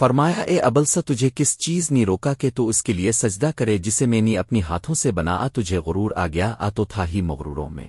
فرمایا، اے ابل سا، تجھے کس چیز نے روکا کہ تو اس کے لیے سجدہ کرے جسے میں نے اپنی ہاتھوں سے بنا، آ تجھے غرور آ گیا، آ تو تھا ہی مغروروں میں۔